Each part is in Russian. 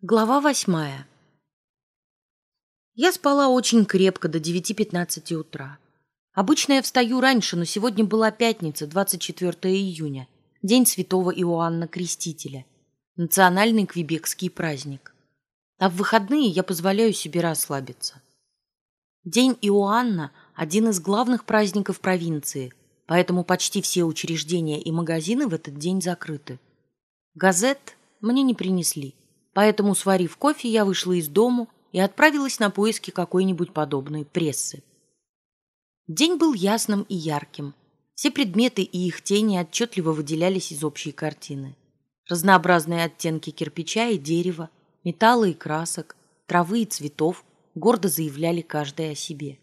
Глава восьмая. Я спала очень крепко до 9.15 утра. Обычно я встаю раньше, но сегодня была пятница, 24 июня, день святого Иоанна Крестителя, национальный квебекский праздник. А в выходные я позволяю себе расслабиться. День Иоанна – один из главных праздников провинции, поэтому почти все учреждения и магазины в этот день закрыты. Газет мне не принесли – Поэтому, сварив кофе, я вышла из дому и отправилась на поиски какой-нибудь подобной прессы. День был ясным и ярким. Все предметы и их тени отчетливо выделялись из общей картины. Разнообразные оттенки кирпича и дерева, металла и красок, травы и цветов гордо заявляли каждое о себе.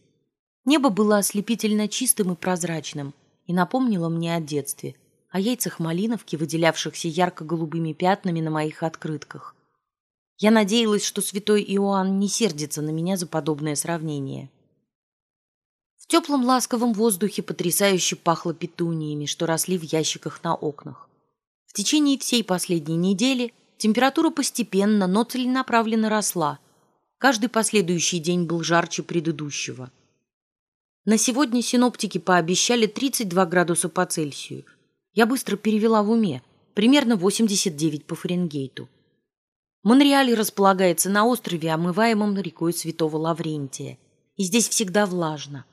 Небо было ослепительно чистым и прозрачным и напомнило мне о детстве, о яйцах малиновки, выделявшихся ярко-голубыми пятнами на моих открытках, я надеялась, что святой Иоанн не сердится на меня за подобное сравнение. В теплом ласковом воздухе потрясающе пахло петуниями, что росли в ящиках на окнах. В течение всей последней недели температура постепенно, но целенаправленно росла. Каждый последующий день был жарче предыдущего. На сегодня синоптики пообещали 32 градуса по Цельсию. Я быстро перевела в уме, примерно 89 по Фаренгейту. Монреаль располагается на острове, омываемом рекой Святого Лаврентия, и здесь всегда влажно.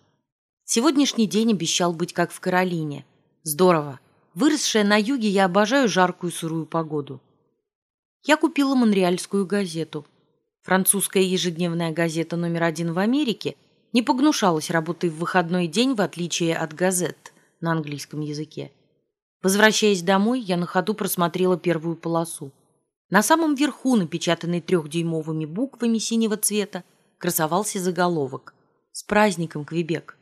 Сегодняшний день обещал быть как в Каролине. Здорово. Выросшая на юге, я обожаю жаркую сырую погоду. Я купила монреальскую газету. Французская ежедневная газета номер один в Америке не погнушалась работой в выходной день, в отличие от газет на английском языке. Возвращаясь домой, я на ходу просмотрела первую полосу. На самом верху, напечатанный трехдюймовыми буквами синего цвета, красовался заголовок «С праздником, Квебек!».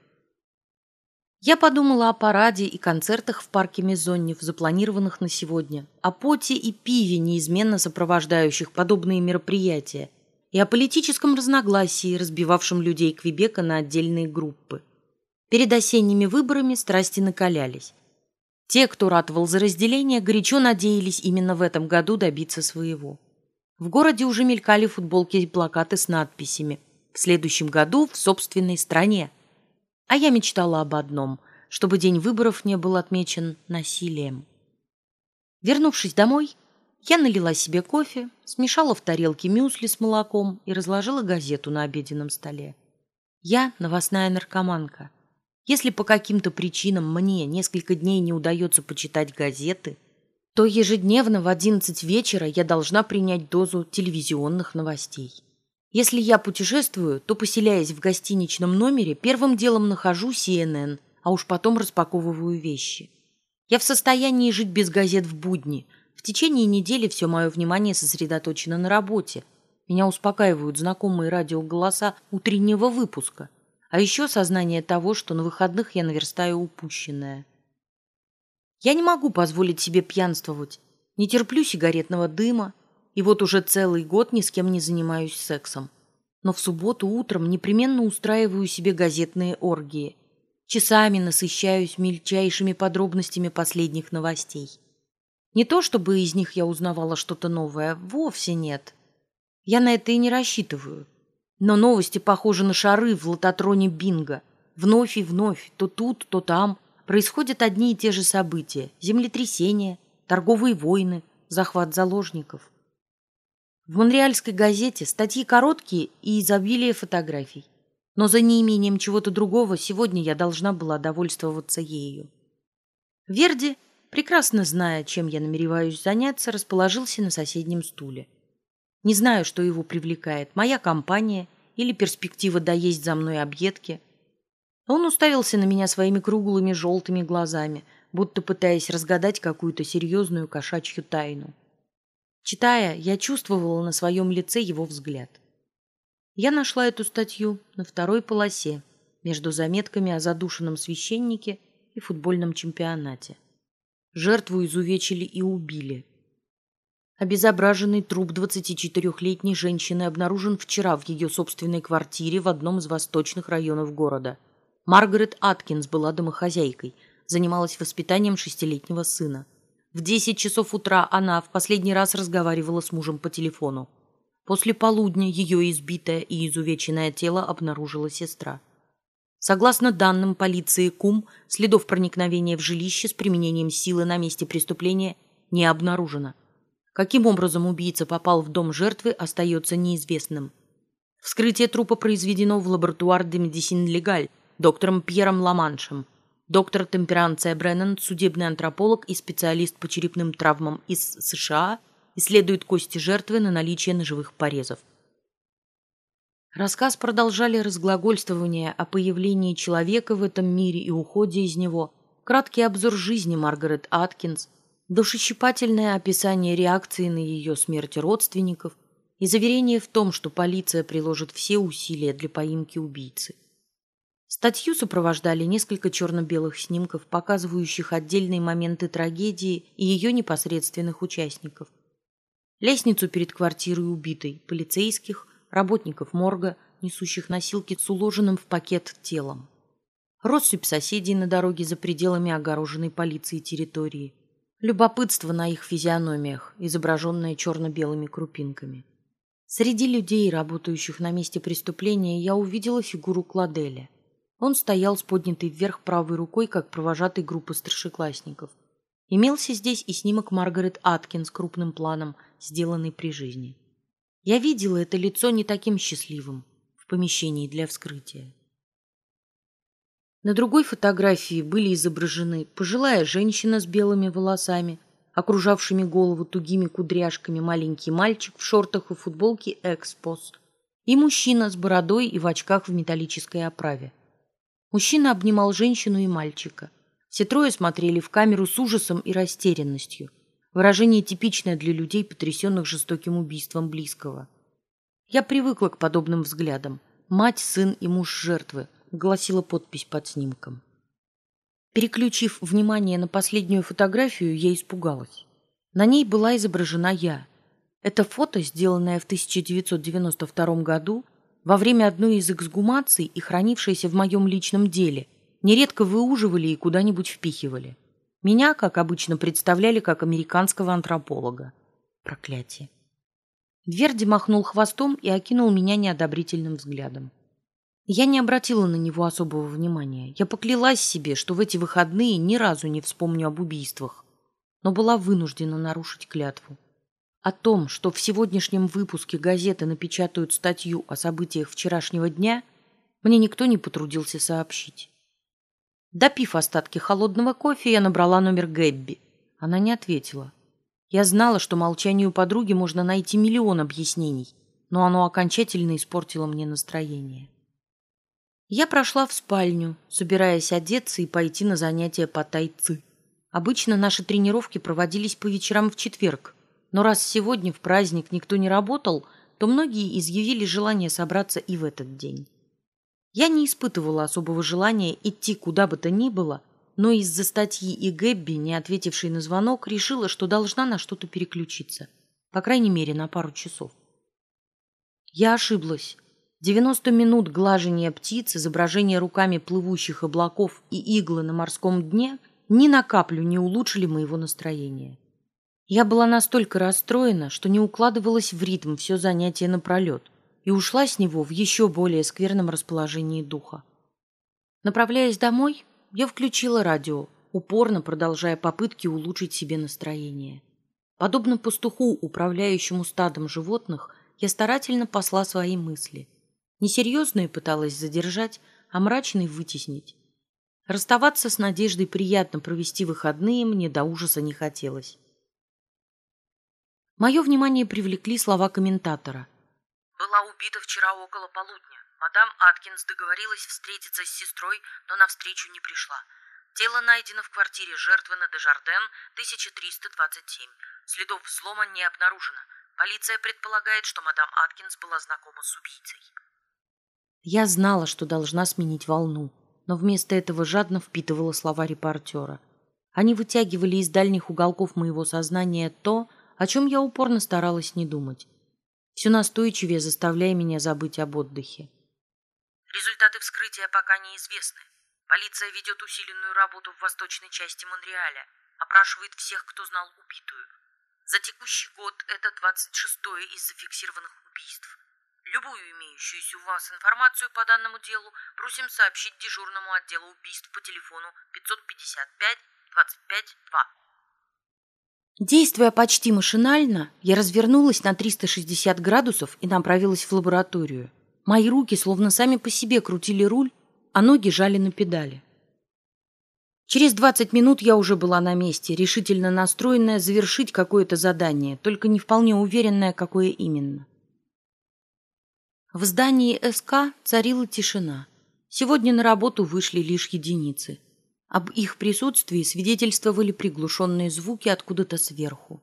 Я подумала о параде и концертах в парке Мезоннев, запланированных на сегодня, о поте и пиве, неизменно сопровождающих подобные мероприятия, и о политическом разногласии, разбивавшем людей Квебека на отдельные группы. Перед осенними выборами страсти накалялись. Те, кто ратовал за разделение, горячо надеялись именно в этом году добиться своего. В городе уже мелькали футболки и плакаты с надписями «В следующем году в собственной стране». А я мечтала об одном – чтобы день выборов не был отмечен насилием. Вернувшись домой, я налила себе кофе, смешала в тарелке мюсли с молоком и разложила газету на обеденном столе. Я новостная наркоманка – если по каким-то причинам мне несколько дней не удается почитать газеты, то ежедневно в 11 вечера я должна принять дозу телевизионных новостей. Если я путешествую, то, поселяясь в гостиничном номере, первым делом нахожу CNN, а уж потом распаковываю вещи. Я в состоянии жить без газет в будни. В течение недели все мое внимание сосредоточено на работе. Меня успокаивают знакомые радиоголоса утреннего выпуска – а еще сознание того, что на выходных я наверстаю упущенное. Я не могу позволить себе пьянствовать, не терплю сигаретного дыма, и вот уже целый год ни с кем не занимаюсь сексом. Но в субботу утром непременно устраиваю себе газетные оргии. Часами насыщаюсь мельчайшими подробностями последних новостей. Не то, чтобы из них я узнавала что-то новое, вовсе нет. Я на это и не рассчитываю. Но новости похожи на шары в лототроне бинго. Вновь и вновь, то тут, то там, происходят одни и те же события. Землетрясения, торговые войны, захват заложников. В монреальской газете статьи короткие и изобилие фотографий. Но за неимением чего-то другого сегодня я должна была довольствоваться ею. Верди, прекрасно зная, чем я намереваюсь заняться, расположился на соседнем стуле. Не знаю, что его привлекает, моя компания или перспектива доесть за мной объедки. Он уставился на меня своими круглыми желтыми глазами, будто пытаясь разгадать какую-то серьезную кошачью тайну. Читая, я чувствовала на своем лице его взгляд. Я нашла эту статью на второй полосе между заметками о задушенном священнике и футбольном чемпионате. Жертву изувечили и убили – Обезображенный труп 24-летней женщины обнаружен вчера в ее собственной квартире в одном из восточных районов города. Маргарет Аткинс была домохозяйкой, занималась воспитанием шестилетнего сына. В 10 часов утра она в последний раз разговаривала с мужем по телефону. После полудня ее избитое и изувеченное тело обнаружила сестра. Согласно данным полиции КУМ, следов проникновения в жилище с применением силы на месте преступления не обнаружено. Каким образом убийца попал в дом жертвы, остается неизвестным. Вскрытие трупа произведено в лаборатуар де медицин легаль доктором Пьером Ламаншем. Доктор Темперанция Бреннан, судебный антрополог и специалист по черепным травмам из США, исследует кости жертвы на наличие ножевых порезов. Рассказ продолжали разглагольствование о появлении человека в этом мире и уходе из него, краткий обзор жизни Маргарет Аткинс, душещипательное описание реакции на ее смерть родственников и заверение в том, что полиция приложит все усилия для поимки убийцы. Статью сопровождали несколько черно-белых снимков, показывающих отдельные моменты трагедии и ее непосредственных участников. Лестницу перед квартирой убитой, полицейских, работников морга, несущих носилки с уложенным в пакет телом. Россыпь соседей на дороге за пределами огороженной полицией территории. Любопытство на их физиономиях, изображенное черно-белыми крупинками. Среди людей, работающих на месте преступления, я увидела фигуру Кладеля. Он стоял с поднятой вверх правой рукой, как провожатый группы старшеклассников. Имелся здесь и снимок Маргарет Аткинс крупным планом, сделанный при жизни. Я видела это лицо не таким счастливым в помещении для вскрытия. На другой фотографии были изображены пожилая женщина с белыми волосами, окружавшими голову тугими кудряшками маленький мальчик в шортах и футболке «Экспос» и мужчина с бородой и в очках в металлической оправе. Мужчина обнимал женщину и мальчика. Все трое смотрели в камеру с ужасом и растерянностью. Выражение типичное для людей, потрясенных жестоким убийством близкого. Я привыкла к подобным взглядам. Мать, сын и муж жертвы – гласила подпись под снимком. Переключив внимание на последнюю фотографию, я испугалась. На ней была изображена я. Это фото, сделанное в 1992 году, во время одной из эксгумаций и хранившееся в моем личном деле, нередко выуживали и куда-нибудь впихивали. Меня, как обычно, представляли как американского антрополога. Проклятие. Верди махнул хвостом и окинул меня неодобрительным взглядом. Я не обратила на него особого внимания. Я поклялась себе, что в эти выходные ни разу не вспомню об убийствах, но была вынуждена нарушить клятву. О том, что в сегодняшнем выпуске газеты напечатают статью о событиях вчерашнего дня, мне никто не потрудился сообщить. Допив остатки холодного кофе, я набрала номер Гэбби. Она не ответила. Я знала, что молчанию подруги можно найти миллион объяснений, но оно окончательно испортило мне настроение. Я прошла в спальню, собираясь одеться и пойти на занятия по тайци. Обычно наши тренировки проводились по вечерам в четверг, но раз сегодня в праздник никто не работал, то многие изъявили желание собраться и в этот день. Я не испытывала особого желания идти куда бы то ни было, но из-за статьи и Гэбби, не ответившей на звонок, решила, что должна на что-то переключиться, по крайней мере, на пару часов. Я ошиблась. 90 минут глажения птиц, изображение руками плывущих облаков и иглы на морском дне ни на каплю не улучшили моего настроения. Я была настолько расстроена, что не укладывалась в ритм все занятие напролет и ушла с него в еще более скверном расположении духа. Направляясь домой, я включила радио, упорно продолжая попытки улучшить себе настроение. Подобно пастуху, управляющему стадом животных, я старательно посла свои мысли – Несерьезную пыталась задержать, а мрачный вытеснить. Расставаться с надеждой приятно провести выходные мне до ужаса не хотелось. Мое внимание привлекли слова комментатора. «Была убита вчера около полудня. Мадам Аткинс договорилась встретиться с сестрой, но навстречу не пришла. Тело найдено в квартире жертвы на Дежарден, 1327. Следов взлома не обнаружено. Полиция предполагает, что мадам Аткинс была знакома с убийцей. Я знала, что должна сменить волну, но вместо этого жадно впитывала слова репортера. Они вытягивали из дальних уголков моего сознания то, о чем я упорно старалась не думать, все настойчивее заставляя меня забыть об отдыхе. Результаты вскрытия пока неизвестны. Полиция ведет усиленную работу в восточной части Монреаля, опрашивает всех, кто знал убитую. За текущий год это 26-е из зафиксированных убийств. Любую имеющуюся у вас информацию по данному делу просим сообщить дежурному отделу убийств по телефону 555 25 2. Действуя почти машинально, я развернулась на 360 градусов и направилась в лабораторию. Мои руки словно сами по себе крутили руль, а ноги жали на педали. Через 20 минут я уже была на месте, решительно настроенная завершить какое-то задание, только не вполне уверенная, какое именно. В здании СК царила тишина. Сегодня на работу вышли лишь единицы. Об их присутствии свидетельствовали приглушенные звуки откуда-то сверху.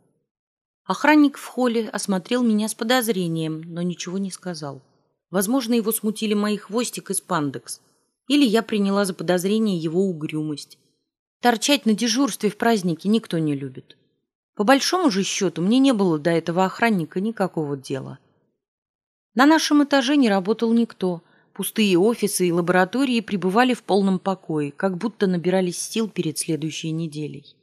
Охранник в холле осмотрел меня с подозрением, но ничего не сказал. Возможно, его смутили мои хвостик и спандекс. Или я приняла за подозрение его угрюмость. Торчать на дежурстве в празднике никто не любит. По большому же счету, мне не было до этого охранника никакого дела. На нашем этаже не работал никто, Пустые офисы и лаборатории пребывали в полном покое, как будто набирались сил перед следующей неделей.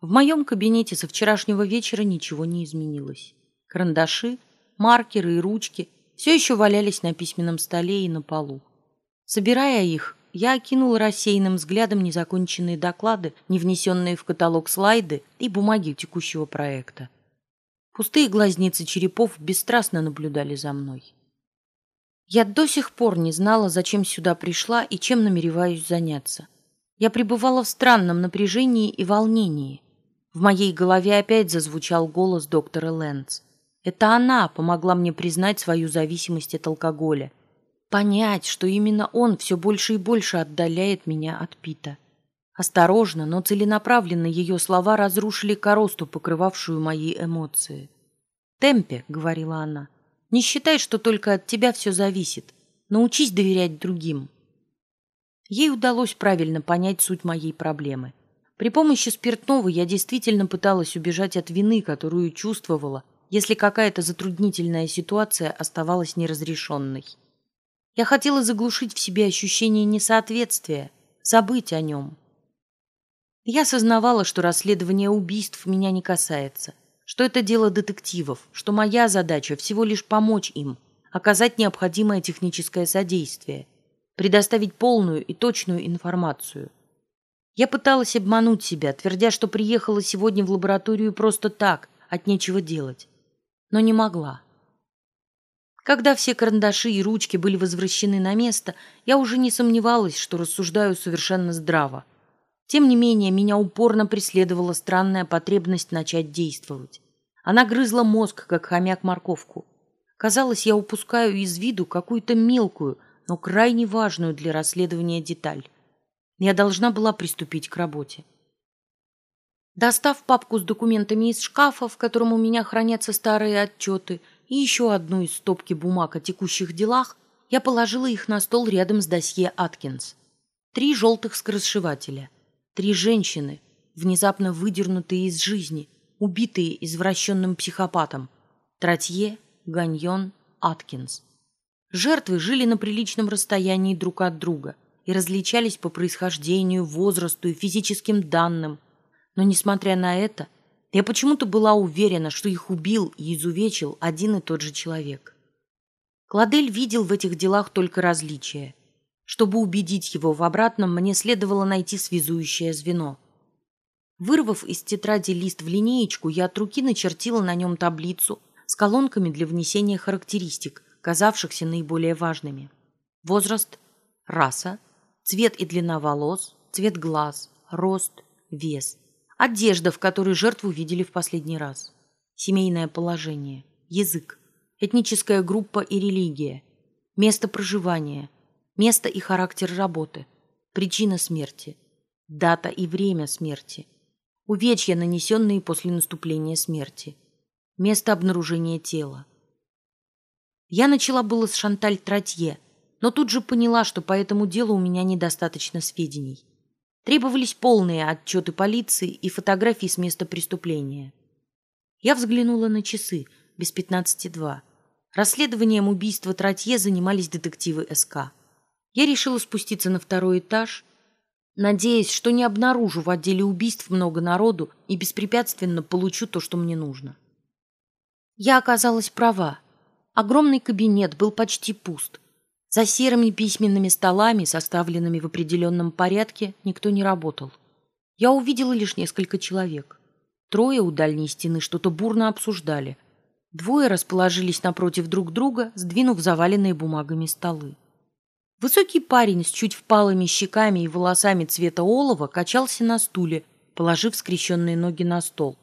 В моем кабинете со вчерашнего вечера ничего не изменилось. Карандаши, маркеры и ручки все еще валялись на письменном столе и на полу. Собирая их, я окинула рассеянным взглядом незаконченные доклады, не внесенные в каталог слайды и бумаги текущего проекта. Пустые глазницы черепов бесстрастно наблюдали за мной. Я до сих пор не знала, зачем сюда пришла и чем намереваюсь заняться. Я пребывала в странном напряжении и волнении. В моей голове опять зазвучал голос доктора Лэнс. Это она помогла мне признать свою зависимость от алкоголя. Понять, что именно он все больше и больше отдаляет меня от Пита. Осторожно, но целенаправленно ее слова разрушили коросту, покрывавшую мои эмоции. «Темпе», — говорила она, — не считай, что только от тебя все зависит. Научись доверять другим. Ей удалось правильно понять суть моей проблемы. При помощи спиртного я действительно пыталась убежать от вины, которую чувствовала, если какая-то затруднительная ситуация оставалась неразрешенной. Я хотела заглушить в себе ощущение несоответствия, забыть о нем. Я осознавала, что расследование убийств меня не касается что это дело детективов, что моя задача всего лишь помочь им, оказать необходимое техническое содействие, предоставить полную и точную информацию. Я пыталась обмануть себя, твердя, что приехала сегодня в лабораторию просто так, от нечего делать, но не могла. Когда все карандаши и ручки были возвращены на место, я уже не сомневалась, что рассуждаю совершенно здраво. Тем не менее, меня упорно преследовала странная потребность начать действовать. Она грызла мозг, как хомяк морковку. Казалось, я упускаю из виду какую-то мелкую, но крайне важную для расследования деталь. Я должна была приступить к работе. Достав папку с документами из шкафа, в котором у меня хранятся старые отчеты, и еще одну из стопки бумаг о текущих делах, я положила их на стол рядом с досье Аткинс. Три желтых скоросшивателя — Три женщины, внезапно выдернутые из жизни, убитые извращенным психопатом. Тратье, Ганьон, Аткинс. Жертвы жили на приличном расстоянии друг от друга и различались по происхождению, возрасту и физическим данным. Но, несмотря на это, я почему-то была уверена, что их убил и изувечил один и тот же человек. Кладель видел в этих делах только различия – чтобы убедить его в обратном, мне следовало найти связующее звено. Вырвав из тетради лист в линеечку, я от руки начертила на нем таблицу с колонками для внесения характеристик, казавшихся наиболее важными. Возраст, раса, цвет и длина волос, цвет глаз, рост, вес, одежда, в которой жертву видели в последний раз, семейное положение, язык, этническая группа и религия, место проживания – место и характер работы, причина смерти, дата и время смерти, увечья, нанесенные после наступления смерти, место обнаружения тела. Я начала было с Шанталь Тратье, но тут же поняла, что по этому делу у меня недостаточно сведений. Требовались полные отчеты полиции и фотографии с места преступления. Я взглянула на часы, без пятнадцати два. Расследованием убийства Тратье занимались детективы СК. Я решила спуститься на второй этаж, надеясь, что не обнаружу в отделе убийств много народу и беспрепятственно получу то, что мне нужно. Я оказалась права. Огромный кабинет был почти пуст. За серыми письменными столами, составленными в определенном порядке, никто не работал. Я увидела лишь несколько человек. Трое у дальней стены что-то бурно обсуждали. Двое расположились напротив друг друга, сдвинув заваленные бумагами столы. Высокий парень с чуть впалыми щеками и волосами цвета олова качался на стуле, положив скрещенные ноги на стол.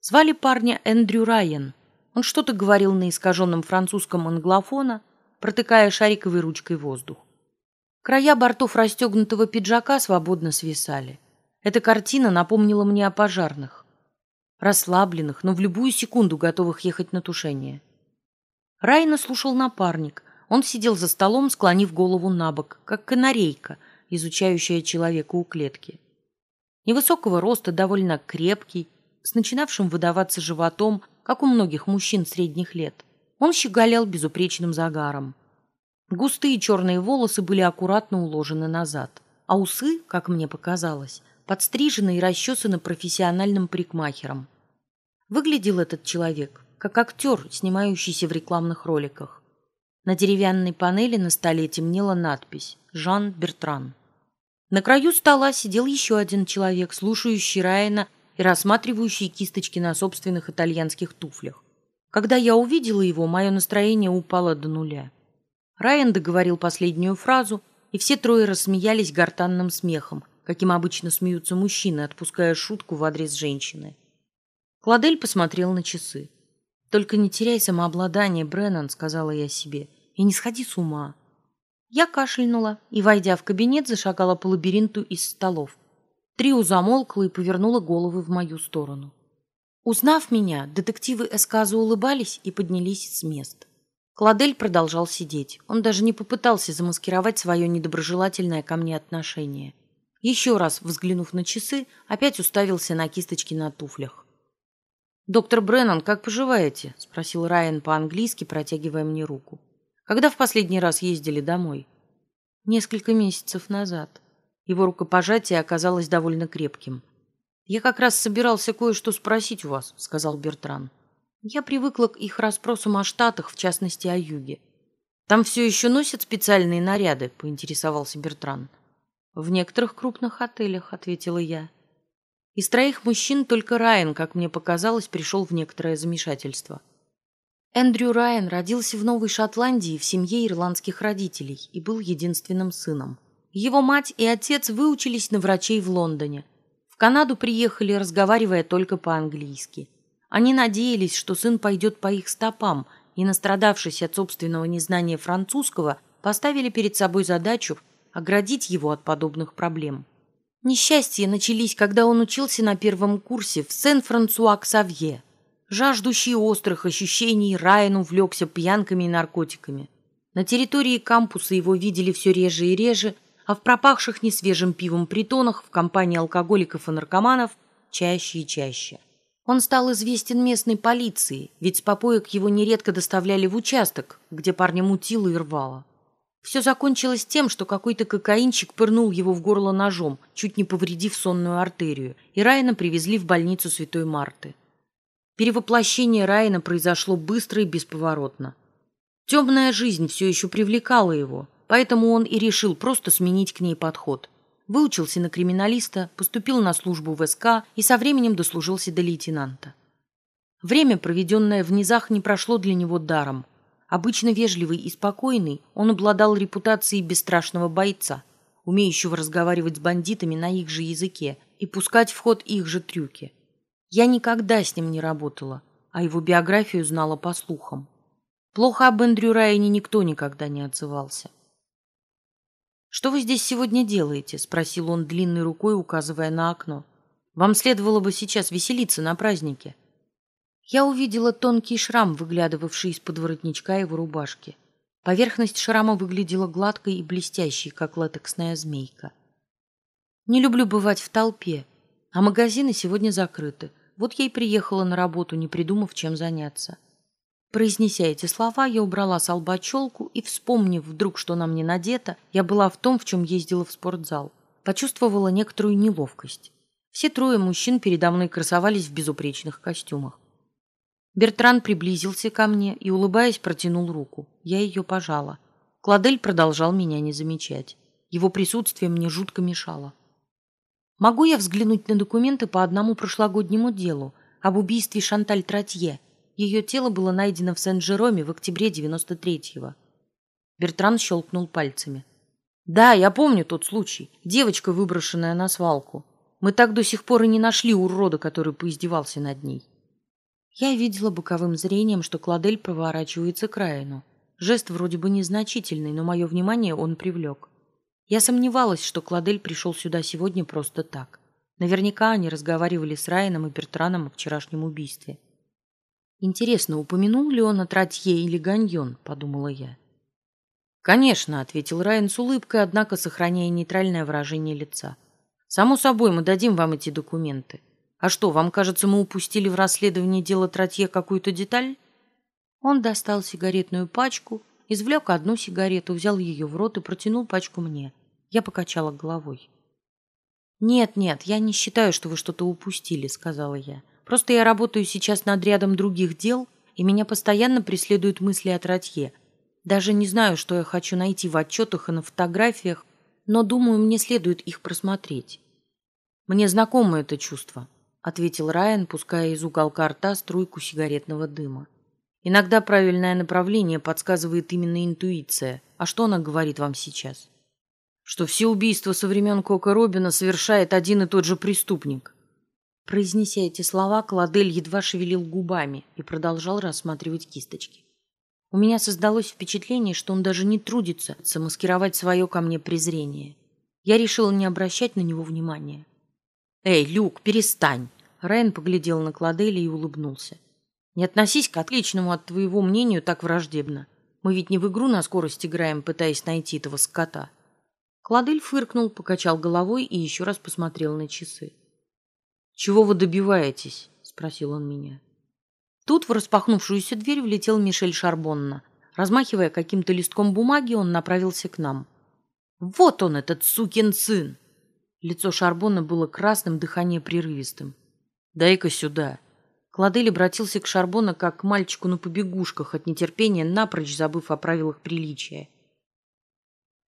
Звали парня Эндрю Райан. Он что-то говорил на искаженном французском англофона, протыкая шариковой ручкой воздух. Края бортов расстегнутого пиджака свободно свисали. Эта картина напомнила мне о пожарных. Расслабленных, но в любую секунду готовых ехать на тушение. Райна слушал напарник. Он сидел за столом, склонив голову на бок, как канарейка, изучающая человека у клетки. Невысокого роста, довольно крепкий, с начинавшим выдаваться животом, как у многих мужчин средних лет. Он щеголял безупречным загаром. Густые черные волосы были аккуратно уложены назад, а усы, как мне показалось, подстрижены и расчесаны профессиональным парикмахером. Выглядел этот человек как актер, снимающийся в рекламных роликах. На деревянной панели на столе темнела надпись «Жан Бертран». На краю стола сидел еще один человек, слушающий Райана и рассматривающий кисточки на собственных итальянских туфлях. Когда я увидела его, мое настроение упало до нуля. Райан договорил последнюю фразу, и все трое рассмеялись гортанным смехом, каким обычно смеются мужчины, отпуская шутку в адрес женщины. Кладель посмотрел на часы. «Только не теряй самообладание, Бреннан», — сказала я себе, — «и не сходи с ума». Я кашлянула и, войдя в кабинет, зашагала по лабиринту из столов. Трио замолкла и повернула головы в мою сторону. Узнав меня, детективы эсказа улыбались и поднялись с мест. Кладель продолжал сидеть. Он даже не попытался замаскировать свое недоброжелательное ко мне отношение. Еще раз взглянув на часы, опять уставился на кисточки на туфлях. «Доктор Бреннан, как поживаете?» — спросил Райан по-английски, протягивая мне руку. «Когда в последний раз ездили домой?» «Несколько месяцев назад». Его рукопожатие оказалось довольно крепким. «Я как раз собирался кое-что спросить у вас», — сказал Бертран. Я привыкла к их расспросам о Штатах, в частности, о Юге. «Там все еще носят специальные наряды?» — поинтересовался Бертран. «В некоторых крупных отелях», — ответила я. Из троих мужчин только Райан, как мне показалось, пришел в некоторое замешательство. Эндрю Райан родился в Новой Шотландии в семье ирландских родителей и был единственным сыном. Его мать и отец выучились на врачей в Лондоне — Канаду приехали, разговаривая только по-английски. Они надеялись, что сын пойдет по их стопам, и, настрадавшись от собственного незнания французского, поставили перед собой задачу оградить его от подобных проблем. Несчастья начались, когда он учился на первом курсе в Сен-Франсуа-Ксавье. Жаждущий острых ощущений, Райан увлекся пьянками и наркотиками. На территории кампуса его видели все реже и реже – а в пропахших несвежим пивом притонах в компании алкоголиков и наркоманов чаще и чаще. Он стал известен местной полиции, ведь с попоек его нередко доставляли в участок, где парня мутило и рвало. Все закончилось тем, что какой-то кокаинчик пырнул его в горло ножом, чуть не повредив сонную артерию, и Райана привезли в больницу Святой Марты. Перевоплощение Райана произошло быстро и бесповоротно. Темная жизнь все еще привлекала его, Поэтому он и решил просто сменить к ней подход. Выучился на криминалиста, поступил на службу в СК и со временем дослужился до лейтенанта. Время, проведенное в низах, не прошло для него даром. Обычно вежливый и спокойный, он обладал репутацией бесстрашного бойца, умеющего разговаривать с бандитами на их же языке и пускать в ход их же трюки. Я никогда с ним не работала, а его биографию знала по слухам. Плохо об Эндрю Райане никто никогда не отзывался. «Что вы здесь сегодня делаете?» — спросил он длинной рукой, указывая на окно. «Вам следовало бы сейчас веселиться на празднике». Я увидела тонкий шрам, выглядывавший из-под воротничка его рубашки. Поверхность шрама выглядела гладкой и блестящей, как латексная змейка. «Не люблю бывать в толпе, а магазины сегодня закрыты. Вот я и приехала на работу, не придумав, чем заняться». Произнеся эти слова, я убрала с лба челку и, вспомнив вдруг, что на мне надето, я была в том, в чем ездила в спортзал. Почувствовала некоторую неловкость. Все трое мужчин передо мной красовались в безупречных костюмах. Бертран приблизился ко мне и, улыбаясь, протянул руку. Я ее пожала. Кладель продолжал меня не замечать. Его присутствие мне жутко мешало. Могу я взглянуть на документы по одному прошлогоднему делу об убийстве Шанталь Тратье? Ее тело было найдено в Сен-Жероме в октябре 93-го. Бертран щелкнул пальцами. Да, я помню тот случай. Девочка, выброшенная на свалку. Мы так до сих пор и не нашли урода, который поиздевался над ней. Я видела боковым зрением, что Кладель проворачивается к Райану. Жест вроде бы незначительный, но мое внимание он привлек. Я сомневалась, что Кладель пришел сюда сегодня просто так. Наверняка они разговаривали с Райаном и Бертраном о вчерашнем убийстве. Интересно, упомянул ли он о Тратье или Ганьон, подумала я. Конечно, ответил Райан с улыбкой, однако сохраняя нейтральное выражение лица. Само собой, мы дадим вам эти документы. А что, вам кажется, мы упустили в расследовании дела Тратье какую-то деталь? Он достал сигаретную пачку, извлек одну сигарету, взял ее в рот и протянул пачку мне. Я покачала головой. «Нет, нет, я не считаю, что вы что-то упустили», — сказала я. «Просто я работаю сейчас над рядом других дел, и меня постоянно преследуют мысли о Тратье. Даже не знаю, что я хочу найти в отчетах и на фотографиях, но думаю, мне следует их просмотреть». «Мне знакомо это чувство», — ответил Райан, пуская из уголка рта струйку сигаретного дыма. «Иногда правильное направление подсказывает именно интуиция. А что она говорит вам сейчас?» Что все убийства со времен Кока Робина совершает один и тот же преступник. Произнеся эти слова, Кладель едва шевелил губами и продолжал рассматривать кисточки. У меня создалось впечатление, что он даже не трудится замаскировать свое ко мне презрение. Я решила не обращать на него внимания. «Эй, Люк, перестань!» Райан поглядел на Кладеля и улыбнулся. «Не относись к отличному от твоего мнению так враждебно. Мы ведь не в игру на скорость играем, пытаясь найти этого скота». Кладель фыркнул, покачал головой и еще раз посмотрел на часы. «Чего вы добиваетесь?» — спросил он меня. Тут в распахнувшуюся дверь влетел Мишель Шарбонна. Размахивая каким-то листком бумаги, он направился к нам. «Вот он, этот сукин сын!» Лицо Шарбонна было красным, дыхание прерывистым. «Дай-ка сюда!» Кладель обратился к Шарбона как к мальчику на побегушках, от нетерпения напрочь забыв о правилах приличия.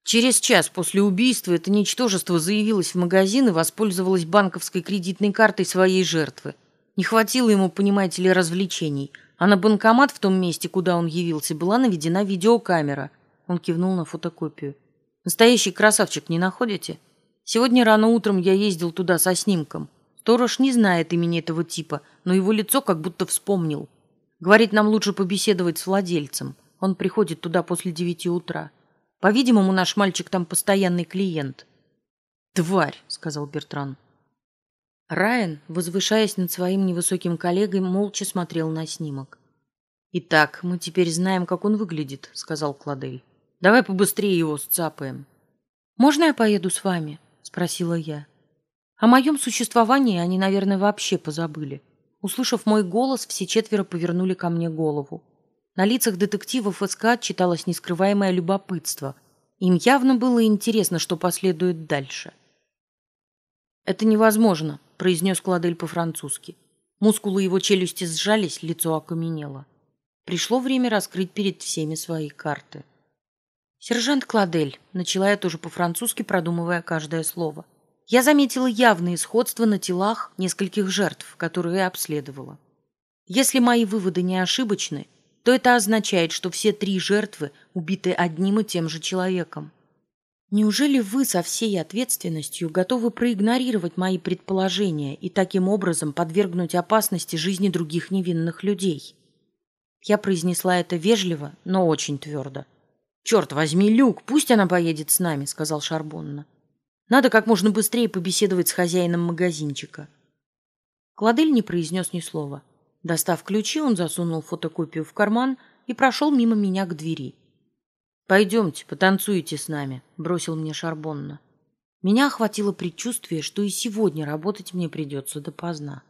Через час после убийства это ничтожество заявилось в магазин и воспользовалось банковской кредитной картой своей жертвы. Не хватило ему, понимаете ли, развлечений, а на банкомат в том месте, куда он явился, была наведена видеокамера. Он кивнул на фотокопию. Настоящий красавчик не находите? Сегодня рано утром я ездил туда со снимком. Сторож не знает имени этого типа, но его лицо как будто вспомнил. Говорит, нам лучше побеседовать с владельцем. Он приходит туда после девяти утра. По-видимому, наш мальчик там постоянный клиент. «Тварь!» — сказал Бертран. Райан, возвышаясь над своим невысоким коллегой, молча смотрел на снимок. «Итак, мы теперь знаем, как он выглядит», — сказал Кладель. «Давай побыстрее его сцапаем». «Можно я поеду с вами?» — спросила я. О моем существовании они, наверное, вообще позабыли. Услышав мой голос, все четверо повернули ко мне голову. На лицах детективов СК читалось нескрываемое любопытство. Им явно было интересно, что последует дальше. «Это невозможно», — произнес Кладель по-французски. Мускулы его челюсти сжались, лицо окаменело. Пришло время раскрыть перед всеми свои карты. «Сержант Кладель», — начала я тоже по-французски, продумывая каждое слово. Я заметила явные сходства на телах нескольких жертв, которые обследовала. Если мои выводы не ошибочны, то это означает, что все три жертвы убиты одним и тем же человеком. Неужели вы со всей ответственностью готовы проигнорировать мои предположения и таким образом подвергнуть опасности жизни других невинных людей? Я произнесла это вежливо, но очень твердо. «Черт возьми, Люк, пусть она поедет с нами», — сказал Шарбонна. «Надо как можно быстрее побеседовать с хозяином магазинчика». Кладель не произнес ни слова. Достав ключи, он засунул фотокопию в карман и прошел мимо меня к двери. «Пойдемте, потанцуйте с нами», — бросил мне Шарбонна. Меня охватило предчувствие, что и сегодня работать мне придется допоздна.